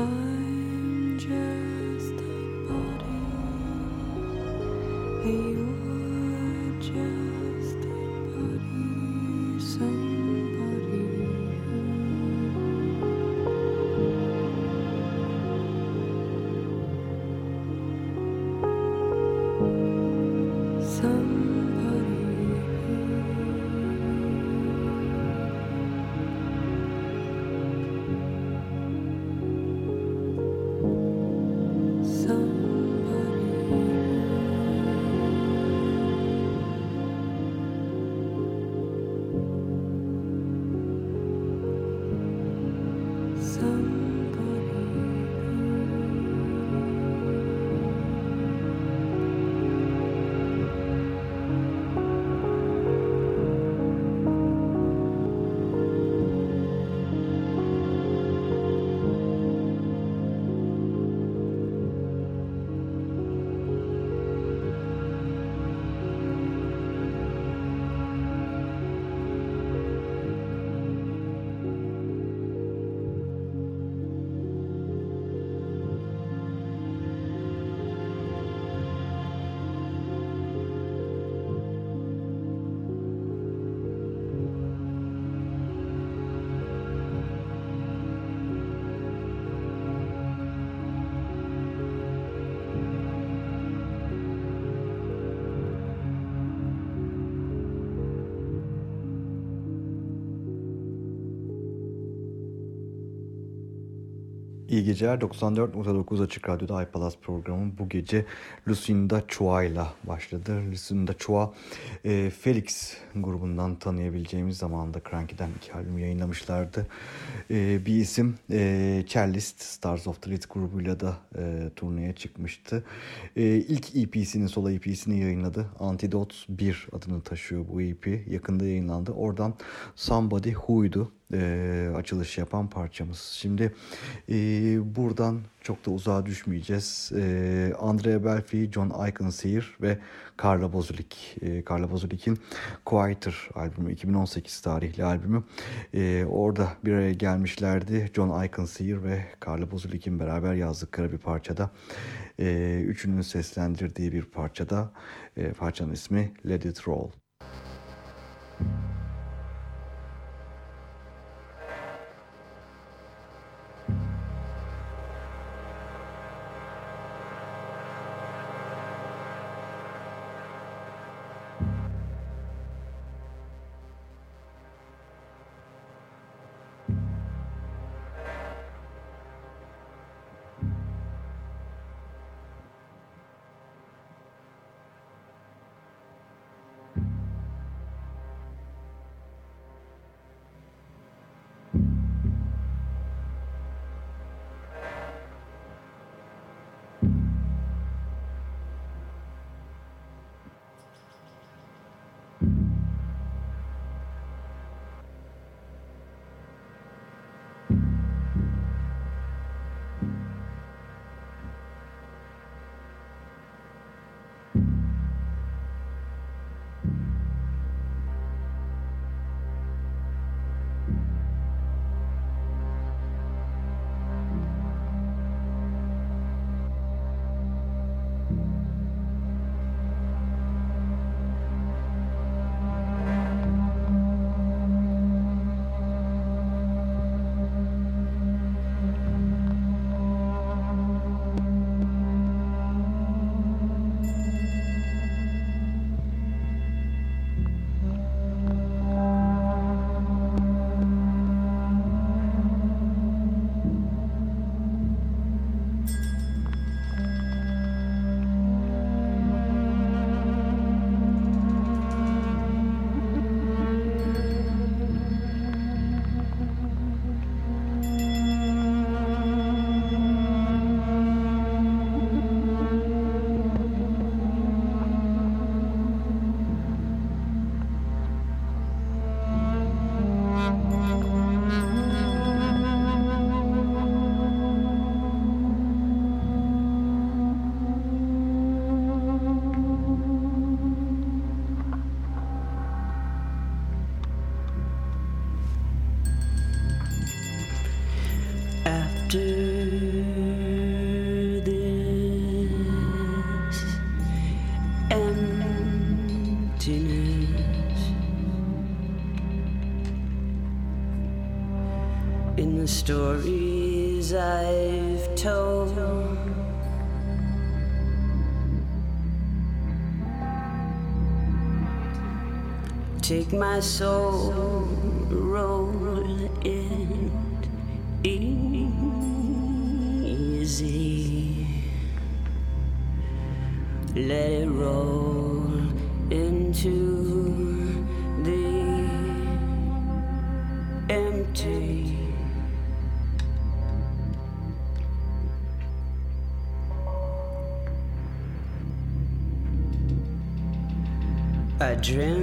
khói İyi geceler. 94.9 Açık Radyo'da iPalas programı bu gece Lucinda Chua ile başladı. Lucinda Chua, e, Felix grubundan tanıyabileceğimiz zamanda Cranky'den iki albüm yayınlamışlardı. E, bir isim e, Cellist, Stars of the Lit grubuyla da e, turneye çıkmıştı. E, ilk EP'sini, solo EP'sini yayınladı. Antidote 1 adını taşıyor bu EP. Yakında yayınlandı. Oradan Somebody Who'ydu e, açılış yapan parçamız. Şimdi e, buradan çok da uzağa düşmeyeceğiz. E, Andrea Belfi, John Iconseer ve Carla Bozulik. E, Carla Bozulik'in Quieter albümü, 2018 tarihli albümü. E, orada bir araya gelmişlerdi. John Iconseer ve Carla Bozulik'in beraber yazdıkları bir parçada. E, üçünün seslendirdiği bir parçada. E, parçanın ismi Let It Roll. Thank Take my soul, roll it easy. Let it dream.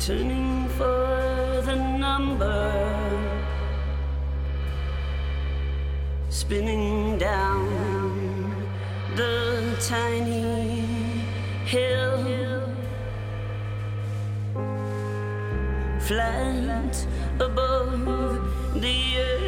Turning for the number, spinning down the tiny hill, flat above the earth.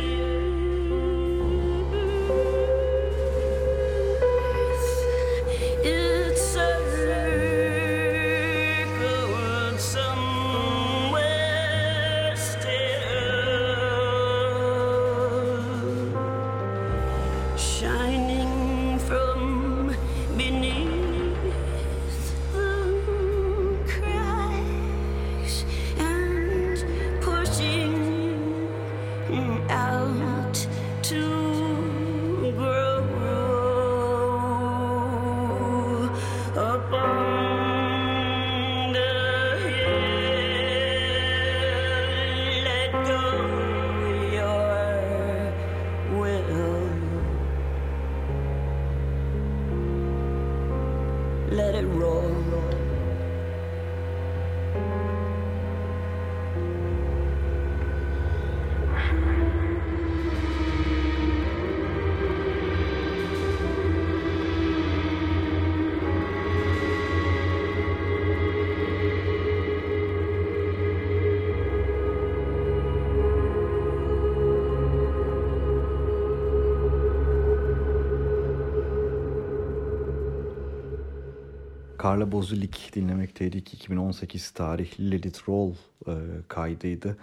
Carla Bozulik dinlemekteydik. 2018 tarihli Let It Roll e, kaydıydı.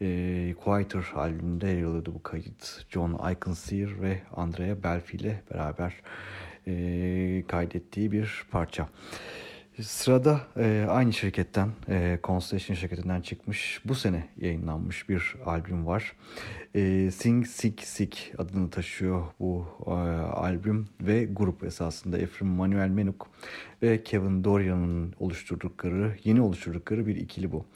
E, Quieter albümünde yer alıyordu bu kayıt. John Iconseer ve Andrea Belfi ile beraber e, kaydettiği bir parça. Sırada e, aynı şirketten, e, Constellation şirketinden çıkmış, bu sene yayınlanmış bir albüm var. E, Sing Sick Sick adını taşıyor bu e, albüm ve grup esasında Efrem Manuel Menuk ve Kevin Dorian'ın oluşturdukları, yeni oluşturdukları bir ikili bu.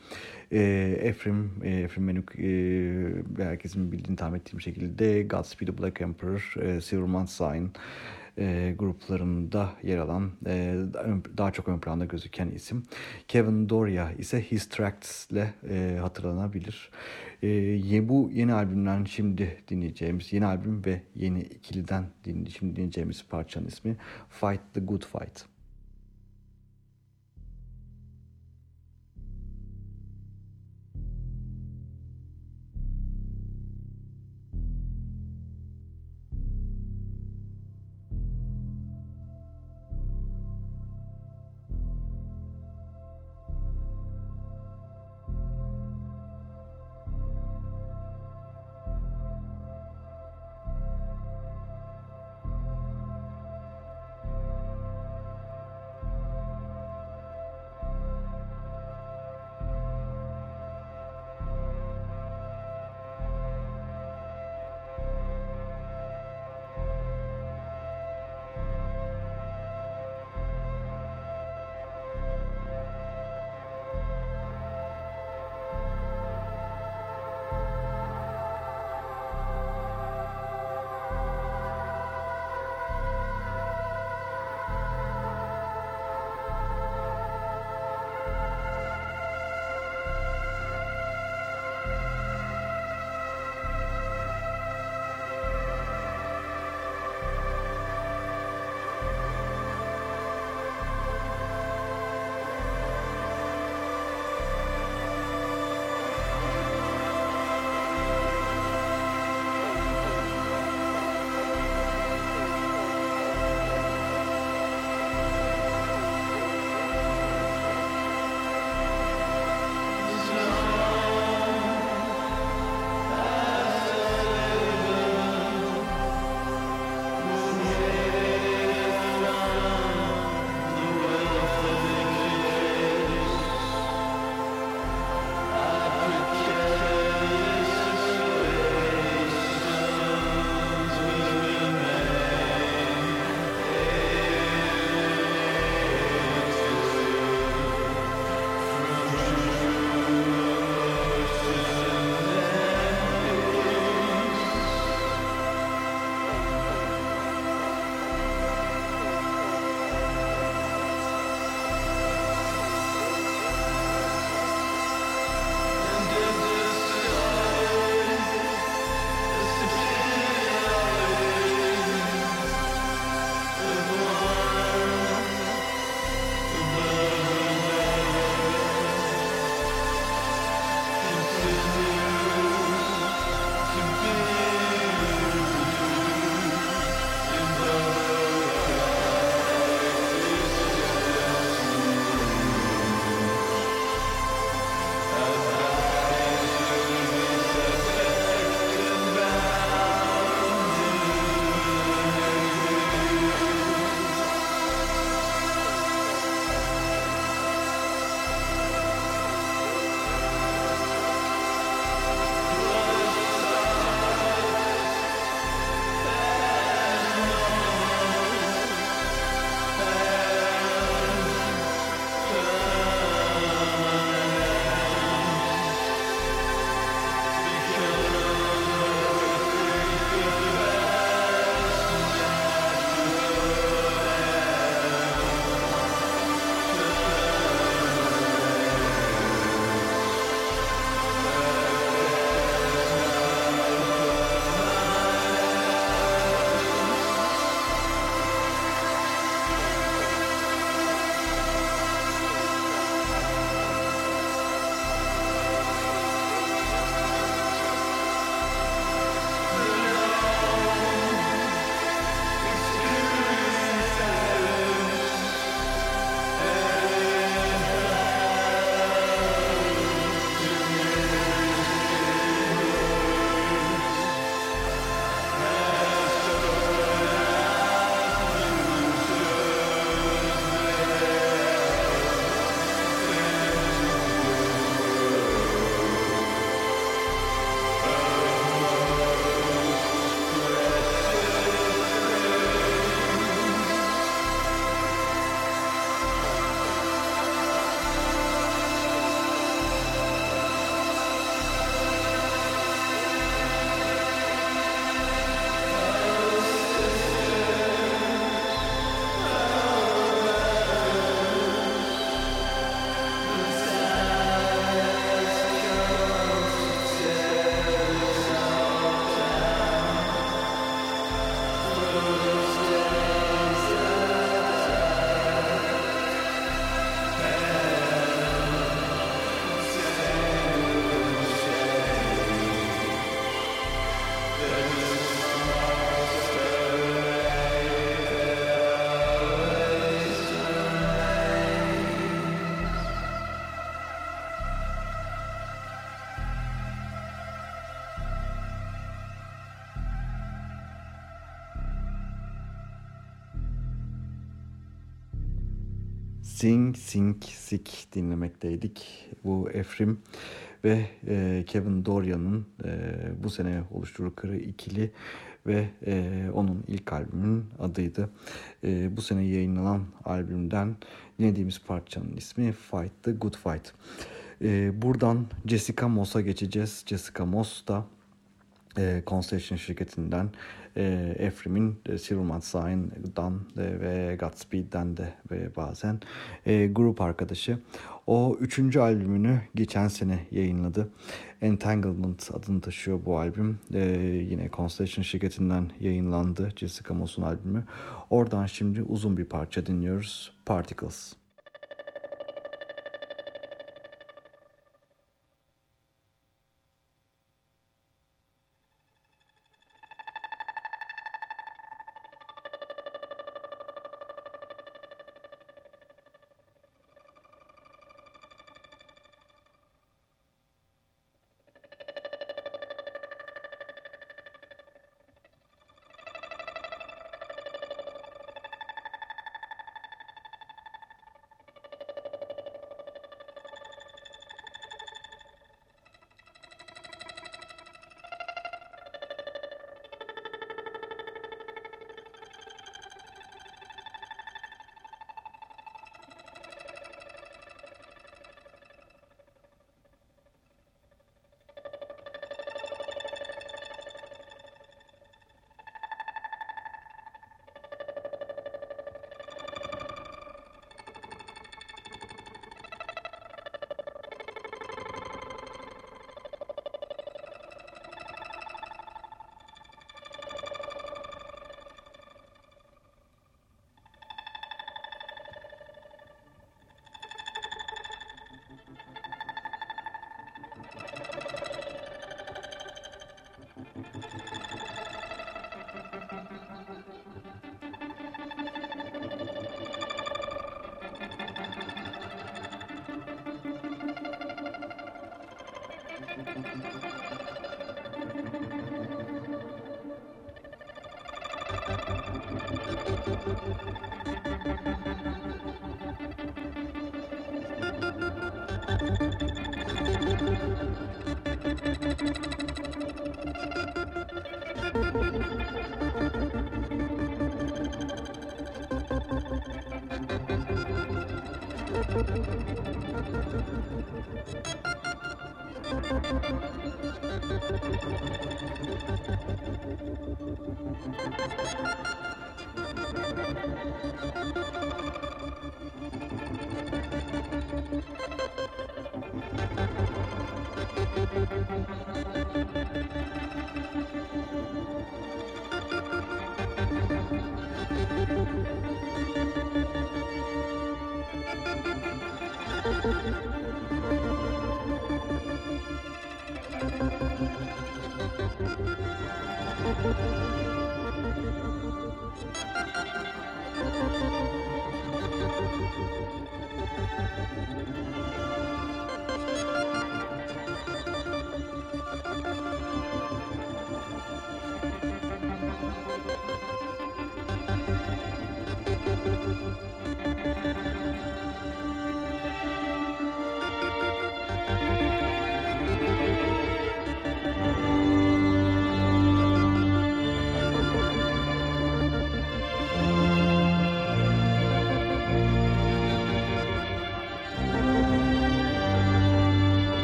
E, Efrem, e, Efrem Menuk e, herkesin bildiğini tahmin ettiğim şekilde Godspeed Black Emperor, e, Silverman Sign, e, gruplarında yer alan e, daha çok ön planda gözüken isim. Kevin Doria ise His Tracts ile e, hatırlanabilir. E, bu yeni albümden şimdi dinleyeceğimiz yeni albüm ve yeni ikiliden dinleyeceğimiz, şimdi dinleyeceğimiz parçanın ismi Fight the Good Fight. Sing Sing Sik dinlemekteydik. Bu Efrim ve e, Kevin Dorian'ın e, bu sene oluşturdukları ikili ve e, onun ilk albümünün adıydı. E, bu sene yayınlanan albümden dinlediğimiz parçanın ismi Fight the Good Fight. E, buradan Jessica Moss'a geçeceğiz. Jessica Moss da e, Constellation şirketinden e, Efrim'in e, Silverman Sign'dan e, ve Godspeed'den de ve bazen e, grup arkadaşı. O üçüncü albümünü geçen sene yayınladı. Entanglement adını taşıyor bu albüm. E, yine Constellation şirketinden yayınlandı Jessica Moss'un albümü. Oradan şimdi uzun bir parça dinliyoruz. Particles.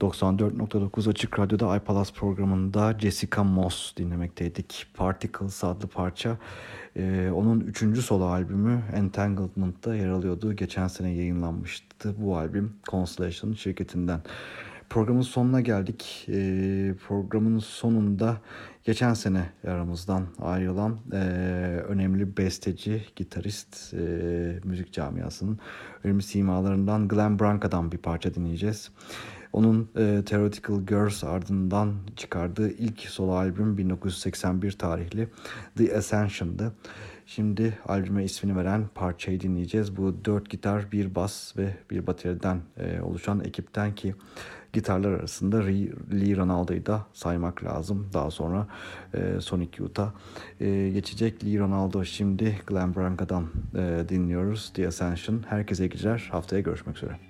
94.9 Açık Radyo'da iPalas programında Jessica Moss dinlemekteydik. Particles adlı parça. Ee, onun üçüncü solo albümü Entanglement'da yer alıyordu. Geçen sene yayınlanmıştı bu albüm Constellation şirketinden. Programın sonuna geldik. Ee, programın sonunda geçen sene aramızdan ayrılan e, önemli besteci, gitarist, e, müzik camiasının önemli simalarından Glenn Branca'dan bir parça dinleyeceğiz. Onun e, Theoretical Girls ardından çıkardığı ilk solo albüm 1981 tarihli The Ascension'dı. Şimdi albüme ismini veren parçayı dinleyeceğiz. Bu dört gitar, bir bas ve bir bateriden e, oluşan ekipten ki gitarlar arasında Lee Ronaldo'yu da saymak lazım. Daha sonra e, Sonic Youth'a e, geçecek. Lee Ronaldo şimdi Glenn Branca'dan e, dinliyoruz. The Ascension. Herkese iyi geceler. Haftaya görüşmek üzere.